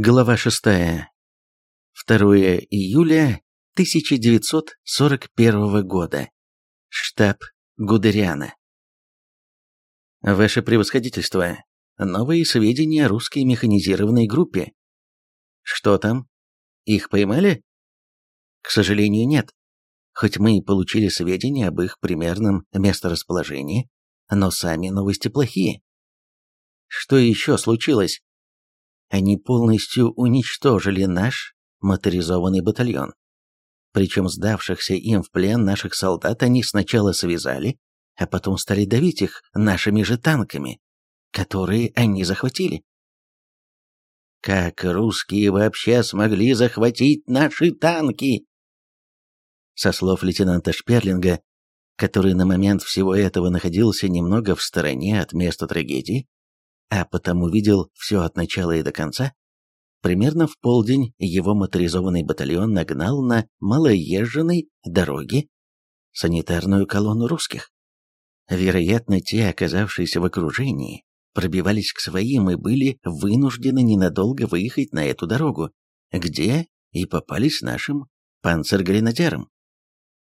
Глава 6. 2 июля 1941 года. Штаб Гудериана. Ваше превосходительство, новые сведения о русской механизированной группе. Что там? Их поймали? К сожалению, нет. Хоть мы и получили сведения об их примерном месторасположении, но сами новости плохие. Что еще случилось? Они полностью уничтожили наш моторизованный батальон. Причем сдавшихся им в плен наших солдат они сначала связали, а потом стали давить их нашими же танками, которые они захватили. Как русские вообще смогли захватить наши танки? Со слов лейтенанта Шперлинга, который на момент всего этого находился немного в стороне от места трагедии, а потому видел все от начала и до конца, примерно в полдень его моторизованный батальон нагнал на малоезженной дороге санитарную колонну русских. Вероятно, те, оказавшиеся в окружении, пробивались к своим и были вынуждены ненадолго выехать на эту дорогу, где и попались нашим панцергренадерам.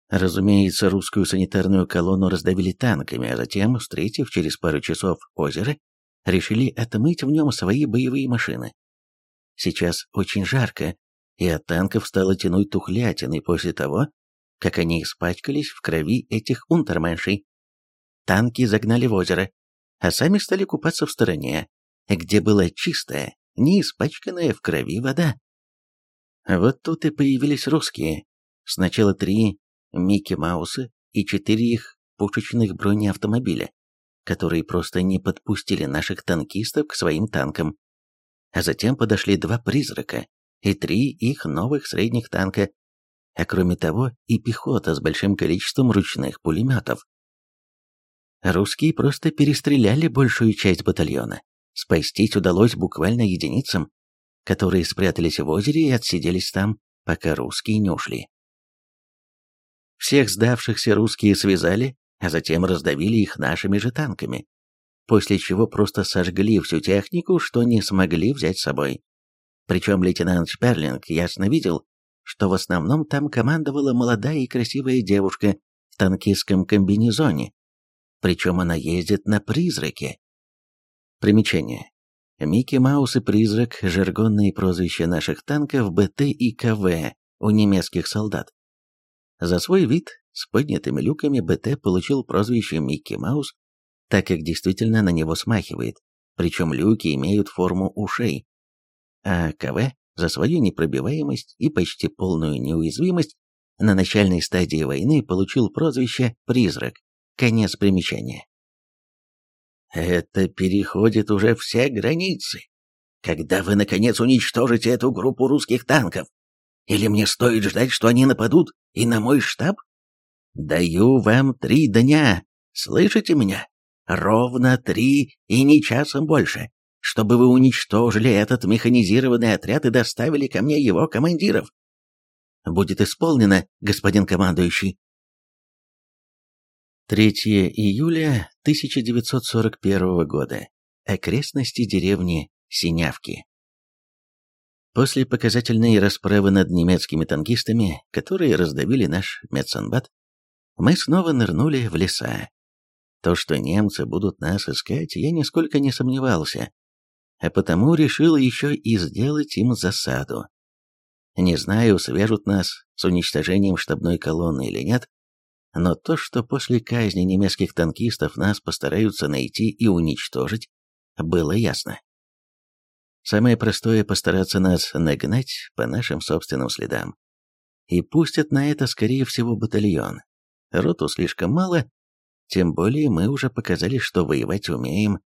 Разумеется, русскую санитарную колонну раздавили танками, а затем, встретив через пару часов озеро, решили отмыть в нем свои боевые машины. Сейчас очень жарко, и от танков стало тянуть тухлятиной после того, как они испачкались в крови этих унтерменшей. Танки загнали в озеро, а сами стали купаться в стороне, где была чистая, не испачканная в крови вода. Вот тут и появились русские. Сначала три Микки Мауса и четыре их пушечных бронеавтомобиля которые просто не подпустили наших танкистов к своим танкам. А затем подошли два «Призрака» и три их новых средних танка, а кроме того и пехота с большим количеством ручных пулеметов. Русские просто перестреляли большую часть батальона. Спастись удалось буквально единицам, которые спрятались в озере и отсиделись там, пока русские не ушли. Всех сдавшихся русские связали а затем раздавили их нашими же танками, после чего просто сожгли всю технику, что не смогли взять с собой. Причем лейтенант Шперлинг ясно видел, что в основном там командовала молодая и красивая девушка в танкистском комбинезоне, причем она ездит на «Призраке». Примечание. Микки Маус и Призрак – жаргонные прозвища наших танков БТ и КВ у немецких солдат. За свой вид с поднятыми люками БТ получил прозвище Микки Маус, так как действительно на него смахивает, причем люки имеют форму ушей. А КВ за свою непробиваемость и почти полную неуязвимость на начальной стадии войны получил прозвище «Призрак». Конец примечания. Это переходит уже все границы. Когда вы, наконец, уничтожите эту группу русских танков? Или мне стоит ждать, что они нападут и на мой штаб? Даю вам три дня, слышите меня? Ровно три и не часом больше, чтобы вы уничтожили этот механизированный отряд и доставили ко мне его командиров. Будет исполнено, господин командующий. 3 июля 1941 года. Окрестности деревни Синявки. После показательной расправы над немецкими танкистами, которые раздавили наш медсанбат, мы снова нырнули в леса. То, что немцы будут нас искать, я нисколько не сомневался, а потому решил еще и сделать им засаду. Не знаю, свяжут нас с уничтожением штабной колонны или нет, но то, что после казни немецких танкистов нас постараются найти и уничтожить, было ясно. Самое простое постараться нас нагнать по нашим собственным следам. И пустят на это, скорее всего, батальон, роту слишком мало, тем более мы уже показали, что воевать умеем,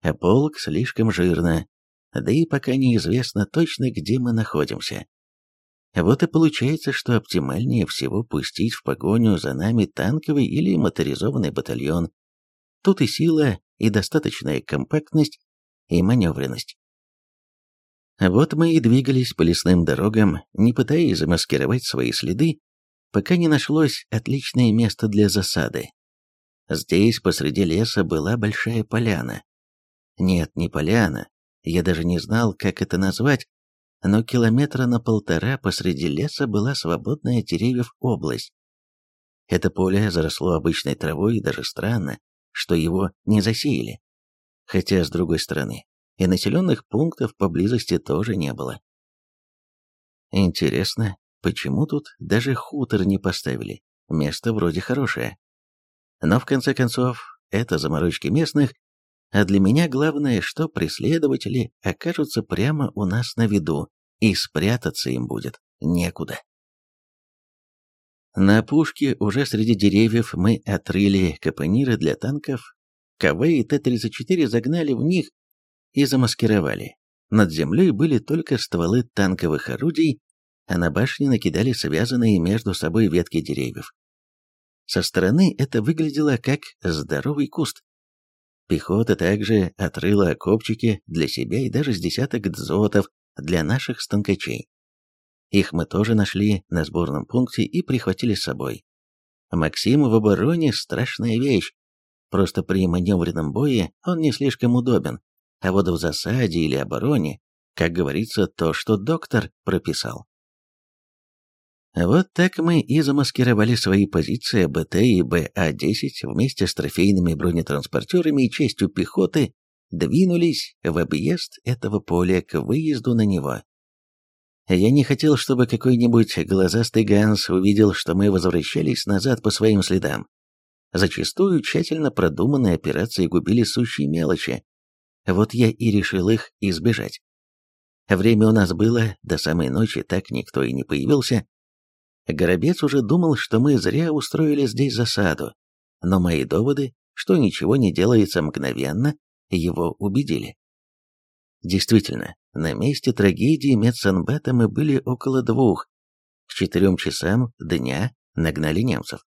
а полк слишком жирно, да и пока неизвестно точно, где мы находимся. Вот и получается, что оптимальнее всего пустить в погоню за нами танковый или моторизованный батальон. Тут и сила, и достаточная компактность, и маневренность. Вот мы и двигались по лесным дорогам, не пытаясь замаскировать свои следы, пока не нашлось отличное место для засады. Здесь посреди леса была большая поляна. Нет, не поляна, я даже не знал, как это назвать, но километра на полтора посреди леса была свободная деревьев область. Это поле заросло обычной травой, и даже странно, что его не засеяли. Хотя, с другой стороны, и населенных пунктов поблизости тоже не было. Интересно, почему тут даже хутор не поставили? Место вроде хорошее. Но в конце концов, это заморочки местных, а для меня главное, что преследователи окажутся прямо у нас на виду, и спрятаться им будет некуда. На опушке уже среди деревьев мы отрыли капониры для танков, КВ и Т-34 загнали в них и замаскировали. Над землей были только стволы танковых орудий, а на башне накидали связанные между собой ветки деревьев. Со стороны это выглядело как здоровый куст. Пехота также отрыла окопчики для себя и даже с десяток дзотов для наших станкачей. Их мы тоже нашли на сборном пункте и прихватили с собой. Максим в обороне – страшная вещь. Просто при маневренном бое он не слишком удобен, а вот в засаде или обороне, как говорится, то, что доктор прописал. Вот так мы и замаскировали свои позиции БТ и БА-10 вместе с трофейными бронетранспортерами и частью пехоты двинулись в объезд этого поля к выезду на него. Я не хотел, чтобы какой-нибудь глазастый Ганс увидел, что мы возвращались назад по своим следам. Зачастую тщательно продуманные операции губили сущие мелочи, вот я и решил их избежать. Время у нас было, до самой ночи так никто и не появился. Горобец уже думал, что мы зря устроили здесь засаду, но мои доводы, что ничего не делается мгновенно, его убедили. Действительно, на месте трагедии медсанбета мы были около двух. К четырем часам дня нагнали немцев.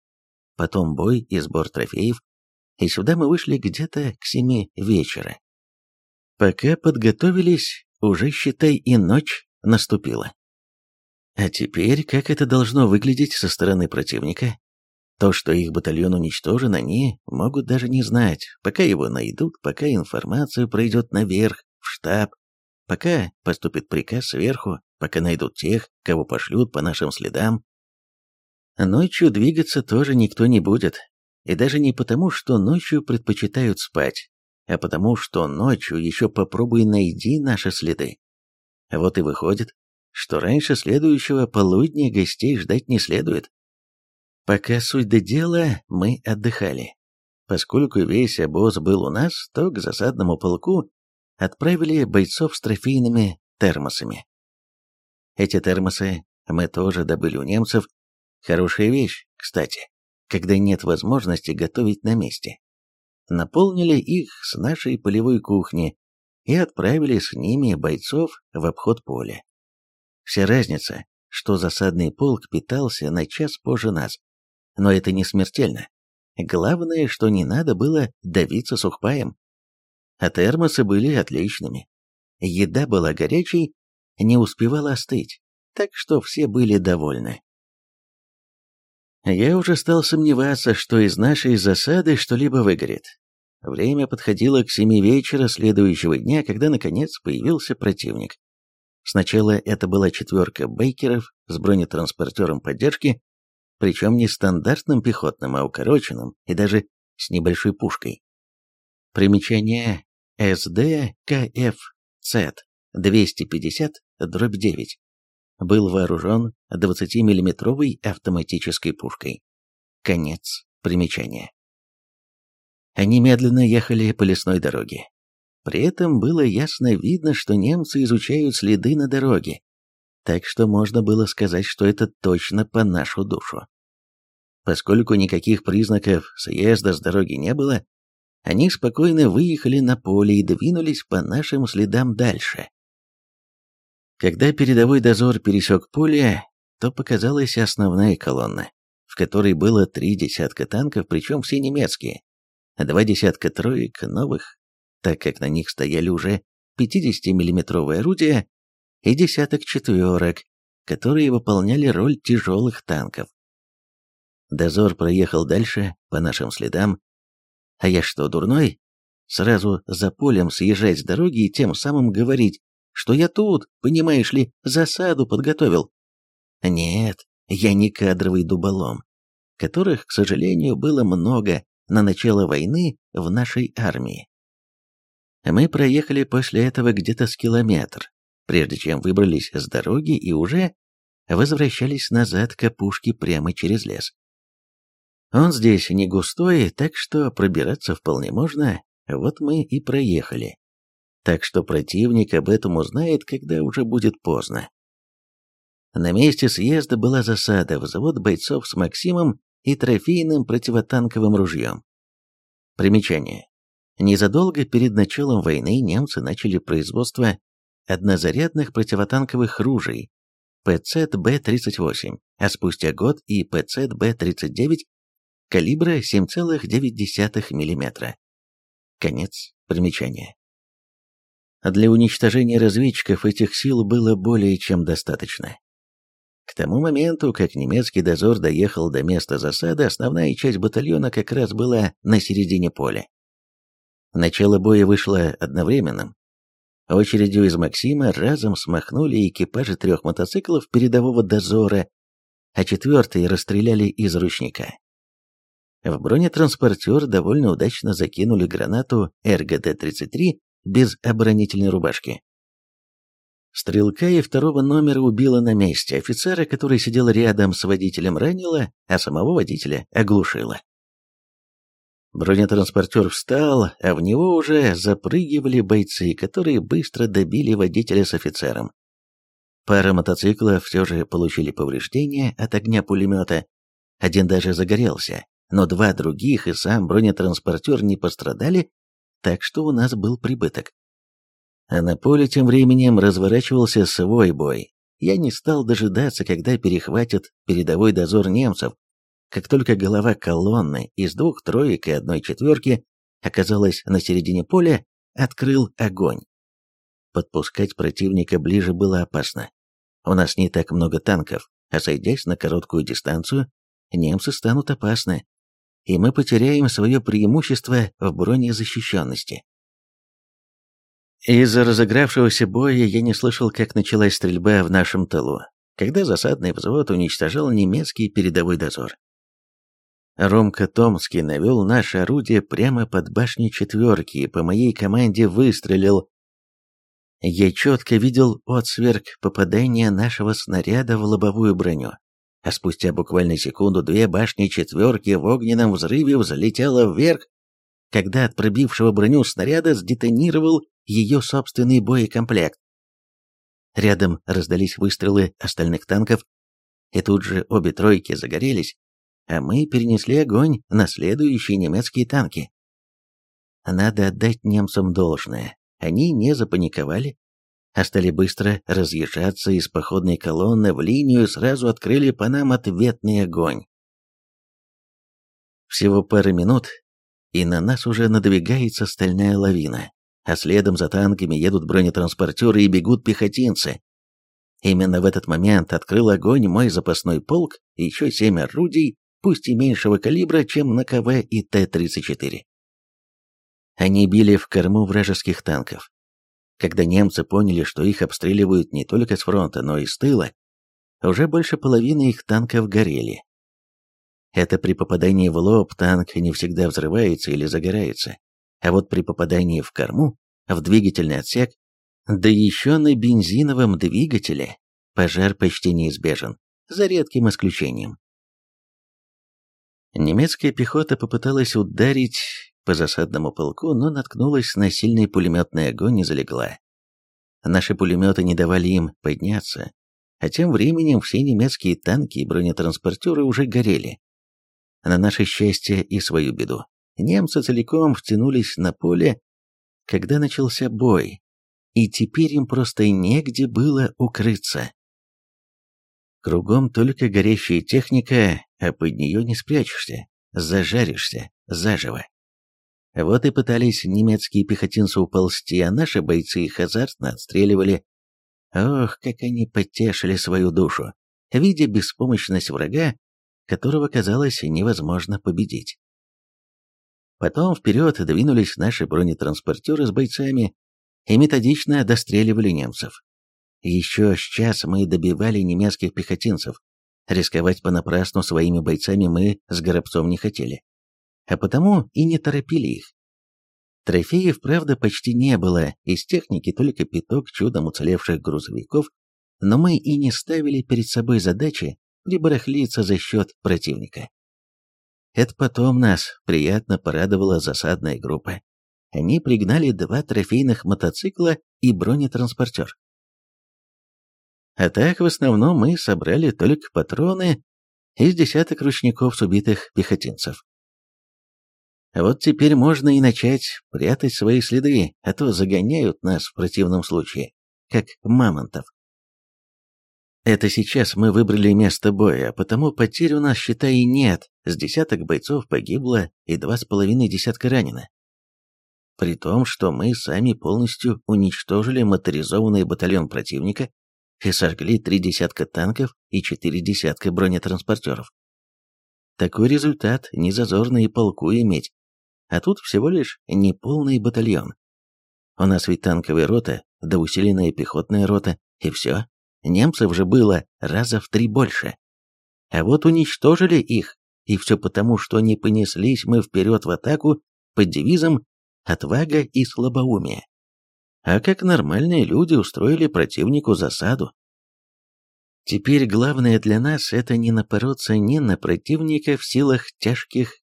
Потом бой и сбор трофеев, и сюда мы вышли где-то к семи вечера. Пока подготовились, уже, считай, и ночь наступила. А теперь, как это должно выглядеть со стороны противника? То, что их батальон уничтожен, они могут даже не знать, пока его найдут, пока информация пройдет наверх, в штаб, пока поступит приказ сверху, пока найдут тех, кого пошлют по нашим следам. Ночью двигаться тоже никто не будет, и даже не потому, что ночью предпочитают спать, а потому что ночью еще попробуй найди наши следы. Вот и выходит, что раньше следующего полудня гостей ждать не следует. Пока суть до дела, мы отдыхали. Поскольку весь обоз был у нас, то к засадному полку отправили бойцов с трофейными термосами. Эти термосы мы тоже добыли у немцев. Хорошая вещь, кстати, когда нет возможности готовить на месте наполнили их с нашей полевой кухни и отправили с ними бойцов в обход поля. Вся разница, что засадный полк питался на час позже нас, но это не смертельно. Главное, что не надо было давиться сухпаем. А термосы были отличными. Еда была горячей, не успевала остыть, так что все были довольны. Я уже стал сомневаться, что из нашей засады что-либо выгорит. Время подходило к семи вечера следующего дня, когда наконец появился противник. Сначала это была четверка бейкеров с бронетранспортером поддержки, причем не стандартным пехотным, а укороченным и даже с небольшой пушкой. Примечание СД-КФЦ 250-9 был вооружен 20-миллиметровой автоматической пушкой. Конец примечания. Они медленно ехали по лесной дороге. При этом было ясно видно, что немцы изучают следы на дороге, так что можно было сказать, что это точно по нашу душу. Поскольку никаких признаков съезда с дороги не было, они спокойно выехали на поле и двинулись по нашим следам дальше. Когда передовой дозор пересек поле, то показалась основная колонна, в которой было три десятка танков, причем все немецкие два десятка троек новых, так как на них стояли уже 50-миллиметровые орудия, и десяток четверок, которые выполняли роль тяжелых танков. Дозор проехал дальше, по нашим следам. А я что, дурной? Сразу за полем съезжать с дороги и тем самым говорить, что я тут, понимаешь ли, засаду подготовил. Нет, я не кадровый дуболом, которых, к сожалению, было много на начало войны в нашей армии. Мы проехали после этого где-то с километр, прежде чем выбрались с дороги и уже возвращались назад к опушке прямо через лес. Он здесь не густой, так что пробираться вполне можно, вот мы и проехали. Так что противник об этом узнает, когда уже будет поздно. На месте съезда была засада, взвод бойцов с Максимом и трофейным противотанковым ружьем. Примечание. Незадолго перед началом войны немцы начали производство однозарядных противотанковых ружей ПЦ-Б-38, а спустя год и ПЦ-Б-39 калибра 7,9 мм. Конец примечания. Для уничтожения разведчиков этих сил было более чем достаточно. К тому моменту, как немецкий дозор доехал до места засады, основная часть батальона как раз была на середине поля. Начало боя вышло одновременным. Очередью из Максима разом смахнули экипажи трех мотоциклов передового дозора, а четвертый расстреляли из ручника. В бронетранспортер довольно удачно закинули гранату РГД-33 без оборонительной рубашки. Стрелка и второго номера убила на месте, офицера, который сидел рядом с водителем, ранила, а самого водителя оглушила. Бронетранспортер встал, а в него уже запрыгивали бойцы, которые быстро добили водителя с офицером. Пара мотоциклов все же получили повреждения от огня пулемета, один даже загорелся, но два других и сам бронетранспортер не пострадали, так что у нас был прибыток. А на поле тем временем разворачивался свой бой. Я не стал дожидаться, когда перехватят передовой дозор немцев. Как только голова колонны из двух троек и одной четверки оказалась на середине поля, открыл огонь. Подпускать противника ближе было опасно. У нас не так много танков, а сойдясь на короткую дистанцию, немцы станут опасны, и мы потеряем свое преимущество в бронезащищенности. Из-за разыгравшегося боя я не слышал, как началась стрельба в нашем тылу, когда засадный взвод уничтожал немецкий передовой дозор. Ромка Томский навел наше орудие прямо под башней четверки и по моей команде выстрелил. Я четко видел отсверк попадания нашего снаряда в лобовую броню а спустя буквально секунду две башни четверки в огненном взрыве взлетела вверх, когда от пробившего броню снаряда сдетонировал ее собственный боекомплект. Рядом раздались выстрелы остальных танков, и тут же обе тройки загорелись, а мы перенесли огонь на следующие немецкие танки. Надо отдать немцам должное, они не запаниковали, а стали быстро разъезжаться из походной колонны в линию и сразу открыли по нам ответный огонь. Всего пара минут, и на нас уже надвигается стальная лавина, а следом за танками едут бронетранспортеры и бегут пехотинцы. Именно в этот момент открыл огонь мой запасной полк еще семь орудий, пусть и меньшего калибра, чем на КВ и Т-34. Они били в корму вражеских танков, когда немцы поняли, что их обстреливают не только с фронта, но и с тыла, уже больше половины их танков горели. Это при попадании в лоб танк не всегда взрывается или загорается, а вот при попадании в корму, в двигательный отсек, да еще на бензиновом двигателе, пожар почти неизбежен, за редким исключением. Немецкая пехота попыталась ударить по засадному полку, но наткнулась на сильный пулеметный огонь и залегла. Наши пулеметы не давали им подняться, а тем временем все немецкие танки и бронетранспортеры уже горели. На наше счастье и свою беду. Немцы целиком втянулись на поле, когда начался бой, и теперь им просто негде было укрыться. Кругом только горящая техника, а под нее не спрячешься, зажаришься заживо. Вот и пытались немецкие пехотинцы уползти, а наши бойцы их азартно отстреливали. Ох, как они потешили свою душу, видя беспомощность врага, которого казалось невозможно победить. Потом вперед двинулись наши бронетранспортеры с бойцами, и методично достреливали немцев. Еще с час мы добивали немецких пехотинцев. Рисковать понапрасну своими бойцами мы с Горобцом не хотели. А потому и не торопили их. Трофеев, правда, почти не было, из техники только пяток чудом уцелевших грузовиков, но мы и не ставили перед собой задачи прибарахлиться за счет противника. Это потом нас приятно порадовала засадная группа. Они пригнали два трофейных мотоцикла и бронетранспортер. А так, в основном, мы собрали только патроны из десяток ручников с убитых пехотинцев. Вот теперь можно и начать прятать свои следы, а то загоняют нас в противном случае, как мамонтов. Это сейчас мы выбрали место боя, потому потерь у нас, считай, нет. С десяток бойцов погибло и два с половиной десятка ранено. При том, что мы сами полностью уничтожили моторизованный батальон противника и сожгли три десятка танков и четыре десятка бронетранспортеров. Такой результат не зазорно и полку иметь, а тут всего лишь неполный батальон. У нас ведь танковая рота, да усиленная пехотная рота, и все. Немцев же было раза в три больше. А вот уничтожили их, и все потому, что не понеслись мы вперед в атаку под девизом «Отвага и слабоумие». А как нормальные люди устроили противнику засаду. Теперь главное для нас это не напороться ни на противника в силах тяжких,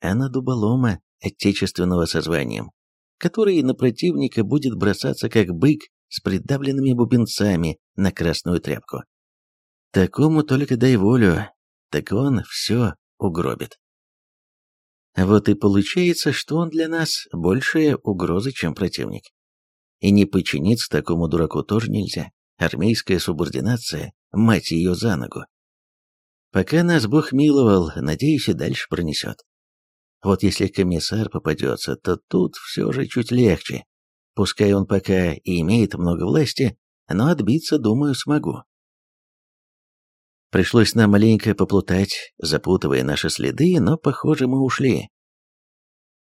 а на дуболома отечественного созванием, который на противника будет бросаться как бык с придавленными бубенцами на красную тряпку. Такому только дай волю, так он все угробит. Вот и получается, что он для нас большая угроза, чем противник. И не подчиниться такому дураку тоже нельзя. Армейская субординация, мать ее за ногу. Пока нас Бог миловал, надеюсь, и дальше пронесет. Вот если комиссар попадется, то тут все же чуть легче. Пускай он пока и имеет много власти, но отбиться, думаю, смогу. Пришлось нам маленько поплутать, запутывая наши следы, но, похоже, мы ушли.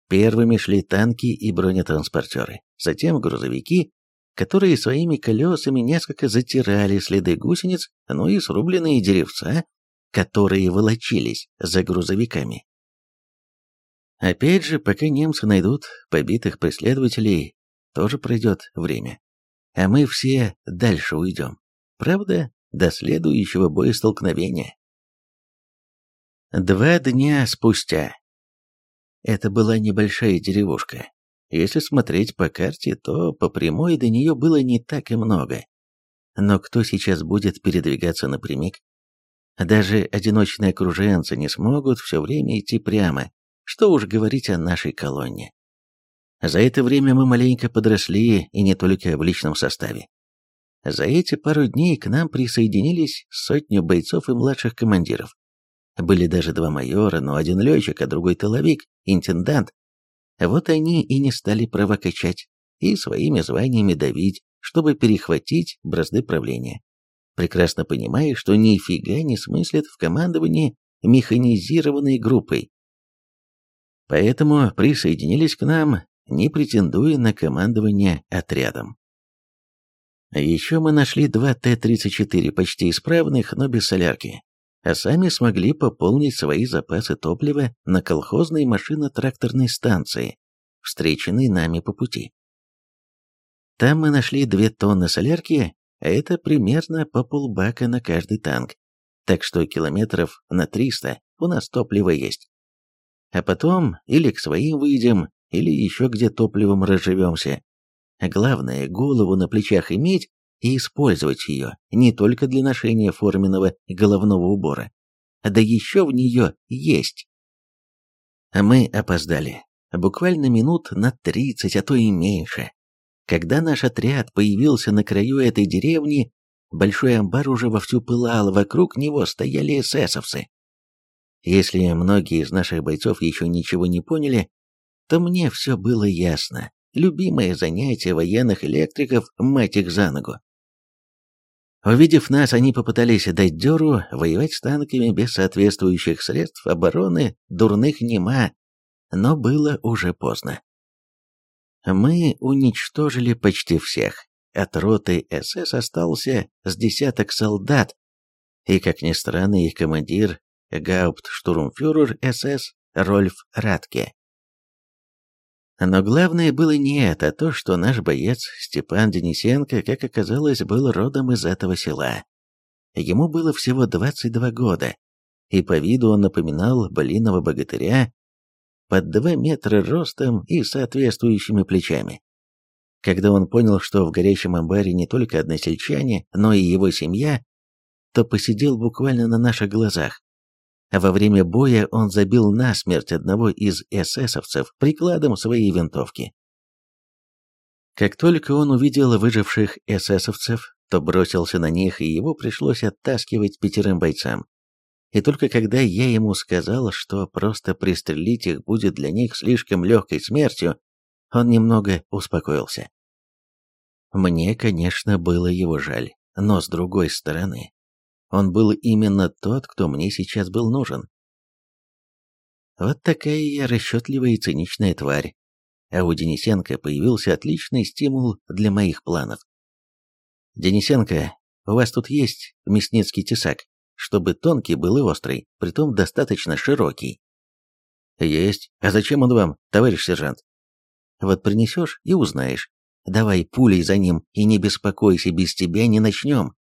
Первыми шли танки и бронетранспортеры, затем грузовики, которые своими колесами несколько затирали следы гусениц, ну и срубленные деревца, которые волочились за грузовиками. Опять же, пока немцы найдут побитых преследователей, тоже пройдет время. А мы все дальше уйдем. Правда, до следующего боестолкновения. Два дня спустя. Это была небольшая деревушка. Если смотреть по карте, то по прямой до нее было не так и много. Но кто сейчас будет передвигаться напрямик? Даже одиночные окруженцы не смогут все время идти прямо, что уж говорить о нашей колонне. За это время мы маленько подросли, и не только в личном составе. За эти пару дней к нам присоединились сотни бойцов и младших командиров. Были даже два майора, но один летчик, а другой тыловик, интендант. Вот они и не стали провокачать и своими званиями давить, чтобы перехватить бразды правления. Прекрасно понимая, что нифига не смыслят в командовании механизированной группой. Поэтому присоединились к нам не претендуя на командование отрядом. Еще мы нашли два Т-34, почти исправных, но без солярки, а сами смогли пополнить свои запасы топлива на колхозной машино-тракторной станции, встреченной нами по пути. Там мы нашли две тонны солярки, а это примерно по полбака на каждый танк, так что километров на 300 у нас топлива есть. А потом или к своим выйдем, или еще где топливом разживемся. Главное, голову на плечах иметь и использовать ее не только для ношения форменного головного убора, да еще в нее есть. Мы опоздали. Буквально минут на тридцать, а то и меньше. Когда наш отряд появился на краю этой деревни, большой амбар уже вовсю пылал, вокруг него стояли эсэсовцы. Если многие из наших бойцов еще ничего не поняли, то мне все было ясно. Любимое занятие военных электриков – мать их за ногу. Увидев нас, они попытались дать дёру, воевать с танками без соответствующих средств обороны, дурных нема, но было уже поздно. Мы уничтожили почти всех. От роты СС остался с десяток солдат, и, как ни странно, их командир, гауптштурмфюрер СС Рольф Радке. Но главное было не это, а то, что наш боец Степан Денисенко, как оказалось, был родом из этого села. Ему было всего 22 года, и по виду он напоминал блинного богатыря под 2 метра ростом и соответствующими плечами. Когда он понял, что в горящем амбаре не только односельчане, но и его семья, то посидел буквально на наших глазах. Во время боя он забил насмерть одного из эсэсовцев прикладом своей винтовки. Как только он увидел выживших эсэсовцев, то бросился на них, и его пришлось оттаскивать пятерым бойцам. И только когда я ему сказал, что просто пристрелить их будет для них слишком легкой смертью, он немного успокоился. Мне, конечно, было его жаль, но с другой стороны, он был именно тот, кто мне сейчас был нужен. Вот такая я расчетливая и циничная тварь. А у Денисенко появился отличный стимул для моих планов. «Денисенко, у вас тут есть мясницкий тесак, чтобы тонкий был и острый, притом достаточно широкий?» «Есть. А зачем он вам, товарищ сержант?» «Вот принесешь и узнаешь. Давай пулей за ним, и не беспокойся, без тебя не начнем».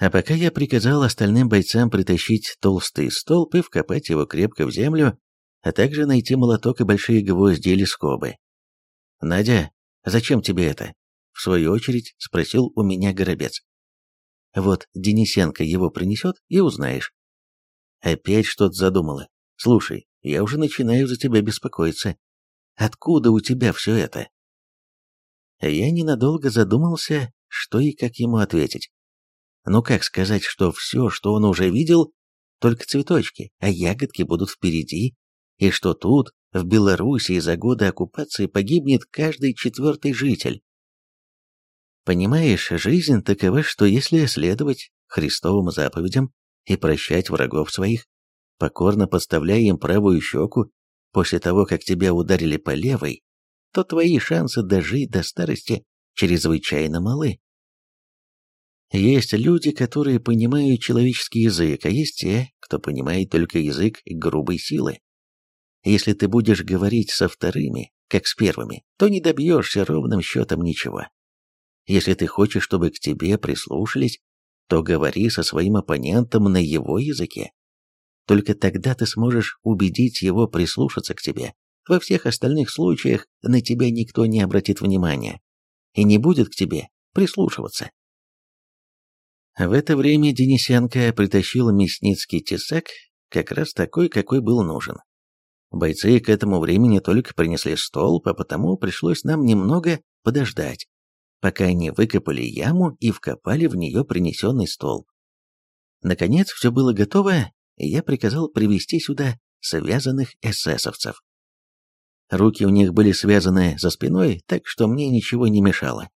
А пока я приказал остальным бойцам притащить толстый столб и вкопать его крепко в землю, а также найти молоток и большие гвозди или скобы. «Надя, зачем тебе это?» — в свою очередь спросил у меня Горобец. «Вот Денисенко его принесет и узнаешь». Опять что-то задумала. «Слушай, я уже начинаю за тебя беспокоиться. Откуда у тебя все это?» Я ненадолго задумался, что и как ему ответить. Ну как сказать, что все, что он уже видел, только цветочки, а ягодки будут впереди, и что тут, в Белоруссии, за годы оккупации погибнет каждый четвертый житель. Понимаешь, жизнь такова, что если следовать Христовым заповедям и прощать врагов своих, покорно подставляя им правую щеку, после того, как тебя ударили по левой, то твои шансы дожить до старости чрезвычайно малы. Есть люди, которые понимают человеческий язык, а есть те, кто понимает только язык грубой силы. Если ты будешь говорить со вторыми, как с первыми, то не добьешься ровным счетом ничего. Если ты хочешь, чтобы к тебе прислушались, то говори со своим оппонентом на его языке. Только тогда ты сможешь убедить его прислушаться к тебе. Во всех остальных случаях на тебя никто не обратит внимания и не будет к тебе прислушиваться. В это время Денисенко притащил мясницкий тесак, как раз такой, какой был нужен. Бойцы к этому времени только принесли столб, а потому пришлось нам немного подождать, пока они выкопали яму и вкопали в нее принесенный столб. Наконец все было готово, и я приказал привести сюда связанных эсэсовцев. Руки у них были связаны за спиной, так что мне ничего не мешало.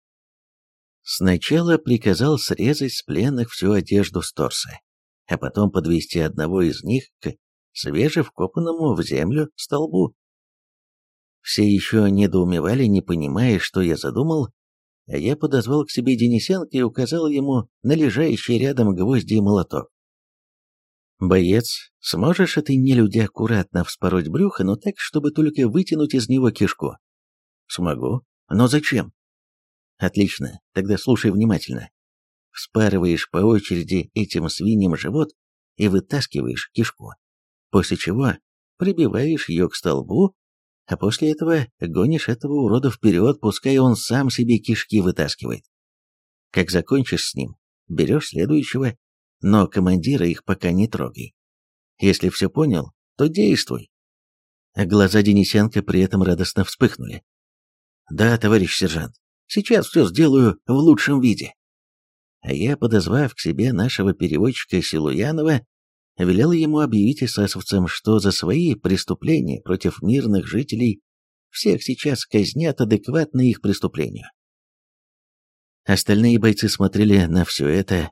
Сначала приказал срезать с пленных всю одежду с торса, а потом подвести одного из них к свежевкопанному в землю столбу. Все еще недоумевали, не понимая, что я задумал, а я подозвал к себе Денисенко и указал ему на лежащий рядом гвозди и молоток. «Боец, сможешь этой нелюди аккуратно вспороть брюхо, но так, чтобы только вытянуть из него кишку?» «Смогу. Но зачем?» Отлично, тогда слушай внимательно. Вспарываешь по очереди этим свиньям живот и вытаскиваешь кишку, после чего прибиваешь ее к столбу, а после этого гонишь этого урода вперед, пускай он сам себе кишки вытаскивает. Как закончишь с ним, берешь следующего, но командира их пока не трогай. Если все понял, то действуй. Глаза Денисенко при этом радостно вспыхнули. «Да, товарищ сержант, Сейчас все сделаю в лучшем виде. А я, подозвав к себе нашего переводчика Силуянова, велел ему объявить эсэсовцам, что за свои преступления против мирных жителей всех сейчас казнят адекватно их преступлению. Остальные бойцы смотрели на все это,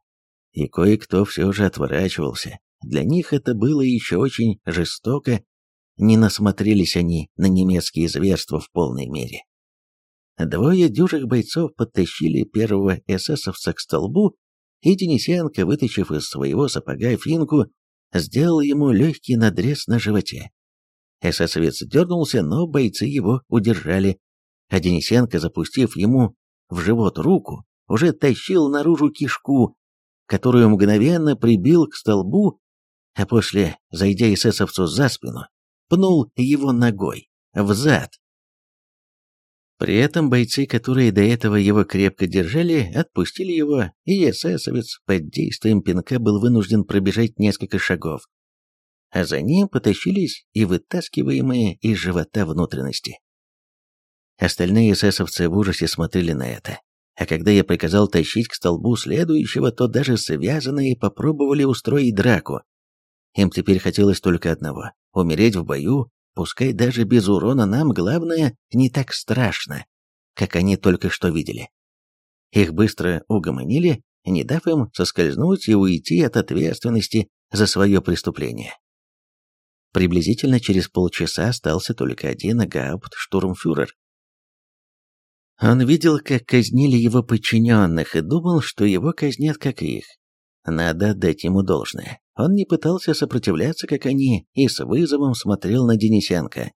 и кое-кто все же отворачивался. Для них это было еще очень жестоко, не насмотрелись они на немецкие зверства в полной мере. Двое дюжих бойцов подтащили первого эсэсовца к столбу, и Денисенко, вытащив из своего сапога финку, сделал ему легкий надрез на животе. Эсэсовец дернулся, но бойцы его удержали, а Денисенко, запустив ему в живот руку, уже тащил наружу кишку, которую мгновенно прибил к столбу, а после, зайдя эсэсовцу за спину, пнул его ногой в зад. При этом бойцы, которые до этого его крепко держали, отпустили его, и эсэсовец под действием пинка был вынужден пробежать несколько шагов. А за ним потащились и вытаскиваемые из живота внутренности. Остальные эсэсовцы в ужасе смотрели на это. А когда я приказал тащить к столбу следующего, то даже связанные попробовали устроить драку. Им теперь хотелось только одного — умереть в бою Пускай даже без урона нам, главное, не так страшно, как они только что видели. Их быстро угомонили, не дав им соскользнуть и уйти от ответственности за свое преступление. Приблизительно через полчаса остался только один гауптштурмфюрер. Он видел, как казнили его подчиненных, и думал, что его казнят, как и их. Надо отдать ему должное. Он не пытался сопротивляться, как они, и с вызовом смотрел на Денисенко.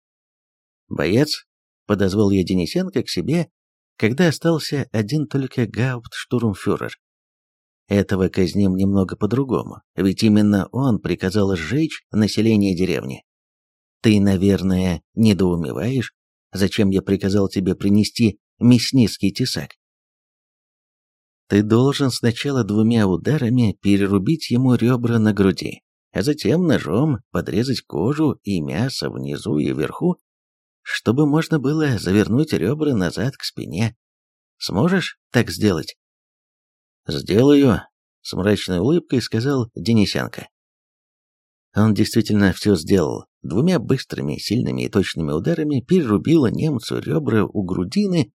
«Боец», — подозвал я Денисенко к себе, когда остался один только гауптштурмфюрер. Этого казним немного по-другому, ведь именно он приказал сжечь население деревни. Ты, наверное, недоумеваешь, зачем я приказал тебе принести мясницкий тесак? Ты должен сначала двумя ударами перерубить ему ребра на груди, а затем ножом подрезать кожу и мясо внизу и вверху, чтобы можно было завернуть ребра назад к спине. Сможешь так сделать? «Сделаю», — с мрачной улыбкой сказал Денисенко. Он действительно все сделал. Двумя быстрыми, сильными и точными ударами перерубила немцу ребра у грудины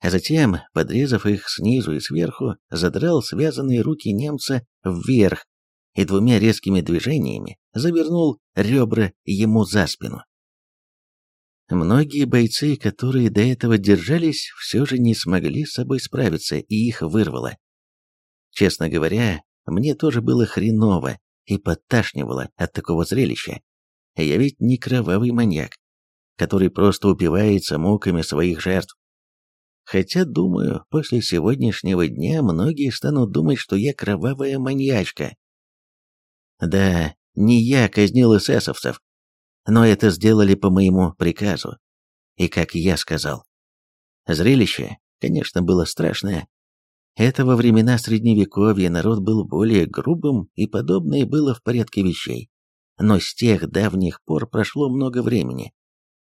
а затем, подрезав их снизу и сверху, задрал связанные руки немца вверх и двумя резкими движениями завернул ребра ему за спину. Многие бойцы, которые до этого держались, все же не смогли с собой справиться, и их вырвало. Честно говоря, мне тоже было хреново и подташнивало от такого зрелища. Я ведь не кровавый маньяк, который просто упивается муками своих жертв. Хотя, думаю, после сегодняшнего дня многие станут думать, что я кровавая маньячка. Да, не я казнил эсэсовцев, но это сделали по моему приказу. И как я сказал. Зрелище, конечно, было страшное. Это во времена Средневековья народ был более грубым, и подобное было в порядке вещей. Но с тех давних пор прошло много времени,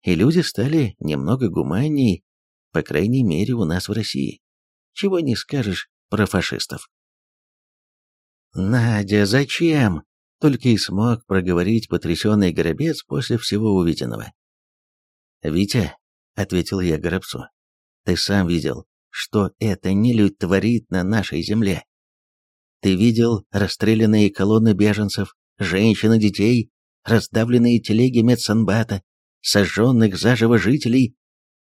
и люди стали немного гуманней по крайней мере, у нас в России. Чего не скажешь про фашистов. «Надя, зачем?» — только и смог проговорить потрясенный Горобец после всего увиденного. «Витя», — ответил я Горобцу, — «ты сам видел, что это нелюдь творит на нашей земле. Ты видел расстрелянные колонны беженцев, женщин и детей, раздавленные телеги медсанбата, сожженных заживо жителей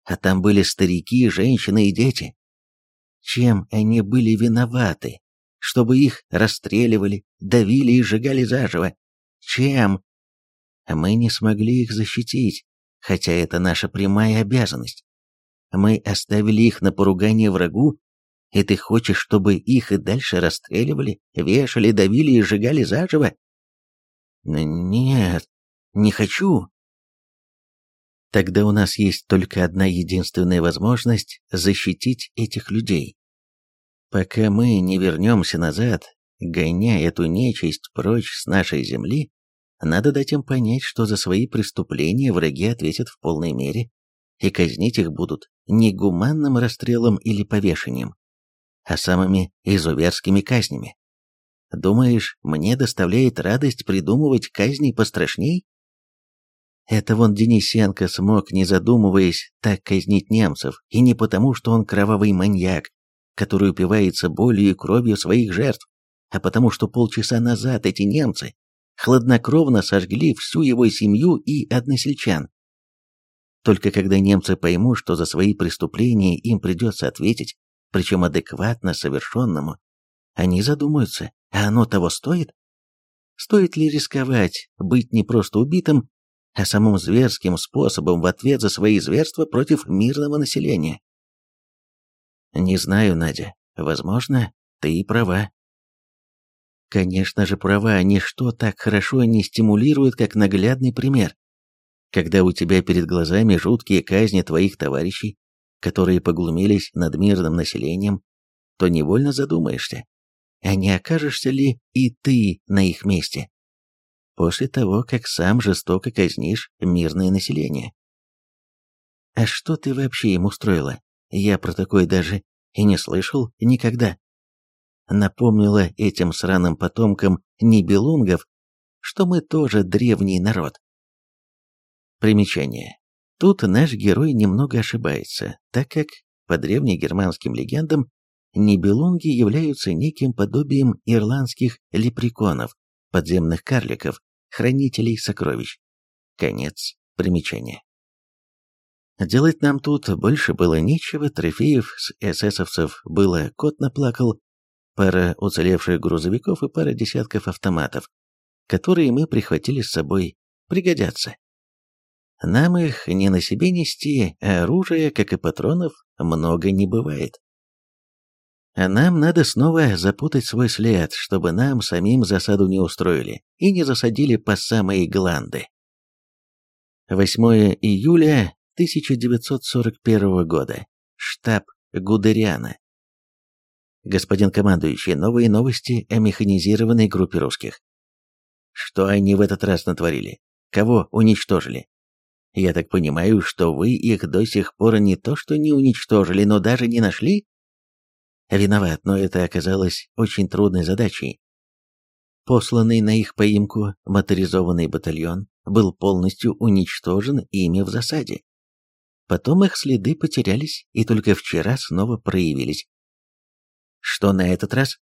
а там были старики, женщины и дети. Чем они были виноваты, чтобы их расстреливали, давили и сжигали заживо? Чем? Мы не смогли их защитить, хотя это наша прямая обязанность. Мы оставили их на поругание врагу, и ты хочешь, чтобы их и дальше расстреливали, вешали, давили и сжигали заживо? Нет, не хочу. Тогда у нас есть только одна единственная возможность защитить этих людей. Пока мы не вернемся назад, гоняя эту нечисть прочь с нашей земли, надо дать им понять, что за свои преступления враги ответят в полной мере, и казнить их будут не гуманным расстрелом или повешением, а самыми изуверскими казнями. Думаешь, мне доставляет радость придумывать казни пострашней? Это вон Денисенко смог, не задумываясь, так казнить немцев, и не потому, что он кровавый маньяк, который упивается болью и кровью своих жертв, а потому что полчаса назад эти немцы хладнокровно сожгли всю его семью и односельчан. Только когда немцы поймут, что за свои преступления им придется ответить, причем адекватно совершенному, они задумаются, а оно того стоит? Стоит ли рисковать, быть не просто убитым, а самым зверским способом в ответ за свои зверства против мирного населения? Не знаю, Надя. Возможно, ты и права. Конечно же, права. Ничто так хорошо не стимулирует, как наглядный пример. Когда у тебя перед глазами жуткие казни твоих товарищей, которые поглумились над мирным населением, то невольно задумаешься, а не окажешься ли и ты на их месте? После того, как сам жестоко казнишь мирное население. А что ты вообще им устроила? Я про такое даже и не слышал никогда. Напомнила этим сраным потомкам небелунгов, что мы тоже древний народ. Примечание. Тут наш герой немного ошибается, так как, по древнегерманским легендам, нибелунги являются неким подобием ирландских лепреконов, подземных карликов, хранителей сокровищ. Конец примечания. Делать нам тут больше было нечего, трофеев с эсэсовцев было кот наплакал, пара уцелевших грузовиков и пара десятков автоматов, которые мы прихватили с собой, пригодятся. Нам их не на себе нести, а оружия, как и патронов, много не бывает. А нам надо снова запутать свой след, чтобы нам самим засаду не устроили и не засадили по самые гланды. 8 июля 1941 года. Штаб Гудериана. Господин командующий, новые новости о механизированной группе русских. Что они в этот раз натворили? Кого уничтожили? Я так понимаю, что вы их до сих пор не то что не уничтожили, но даже не нашли? Виноват, но это оказалось очень трудной задачей. Посланный на их поимку моторизованный батальон был полностью уничтожен ими в засаде. Потом их следы потерялись и только вчера снова проявились. Что на этот раз?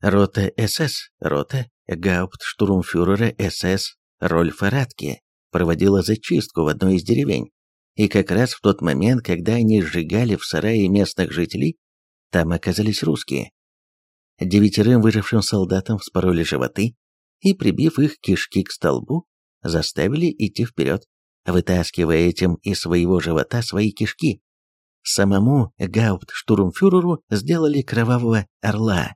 Рота СС, рота гауптштурмфюрера СС Рольфа Радке проводила зачистку в одной из деревень, и как раз в тот момент, когда они сжигали в сарае местных жителей, там оказались русские. Девятерым выжившим солдатам вспороли животы и, прибив их кишки к столбу, заставили идти вперед, вытаскивая этим из своего живота свои кишки. Самому гауптштурмфюреру сделали кровавого орла.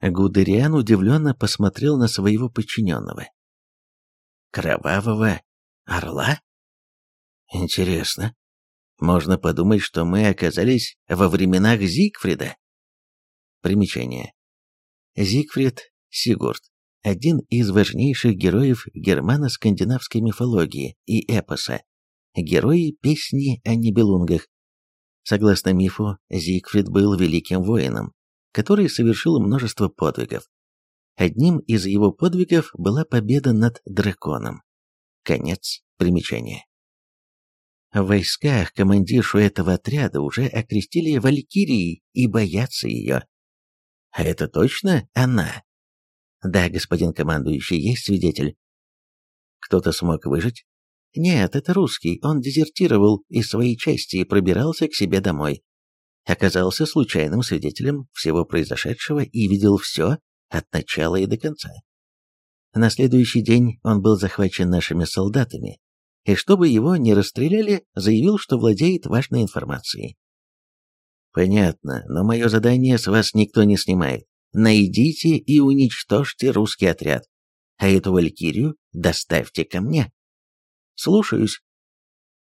Гудериан удивленно посмотрел на своего подчиненного. Кровавого орла? Интересно. Можно подумать, что мы оказались во временах Зигфрида. Примечание. Зигфрид Сигурд – один из важнейших героев германо-скандинавской мифологии и эпоса, герои песни о Нибелунгах. Согласно мифу, Зигфрид был великим воином, который совершил множество подвигов. Одним из его подвигов была победа над драконом. Конец примечания. В войсках командиршу этого отряда уже окрестили Валькирией и боятся ее. А это точно она? Да, господин командующий, есть свидетель. Кто-то смог выжить? Нет, это русский, он дезертировал из своей части и пробирался к себе домой. Оказался случайным свидетелем всего произошедшего и видел все, от начала и до конца. На следующий день он был захвачен нашими солдатами, и чтобы его не расстреляли, заявил, что владеет важной информацией. «Понятно, но мое задание с вас никто не снимает. Найдите и уничтожьте русский отряд, а эту валькирию доставьте ко мне». «Слушаюсь»,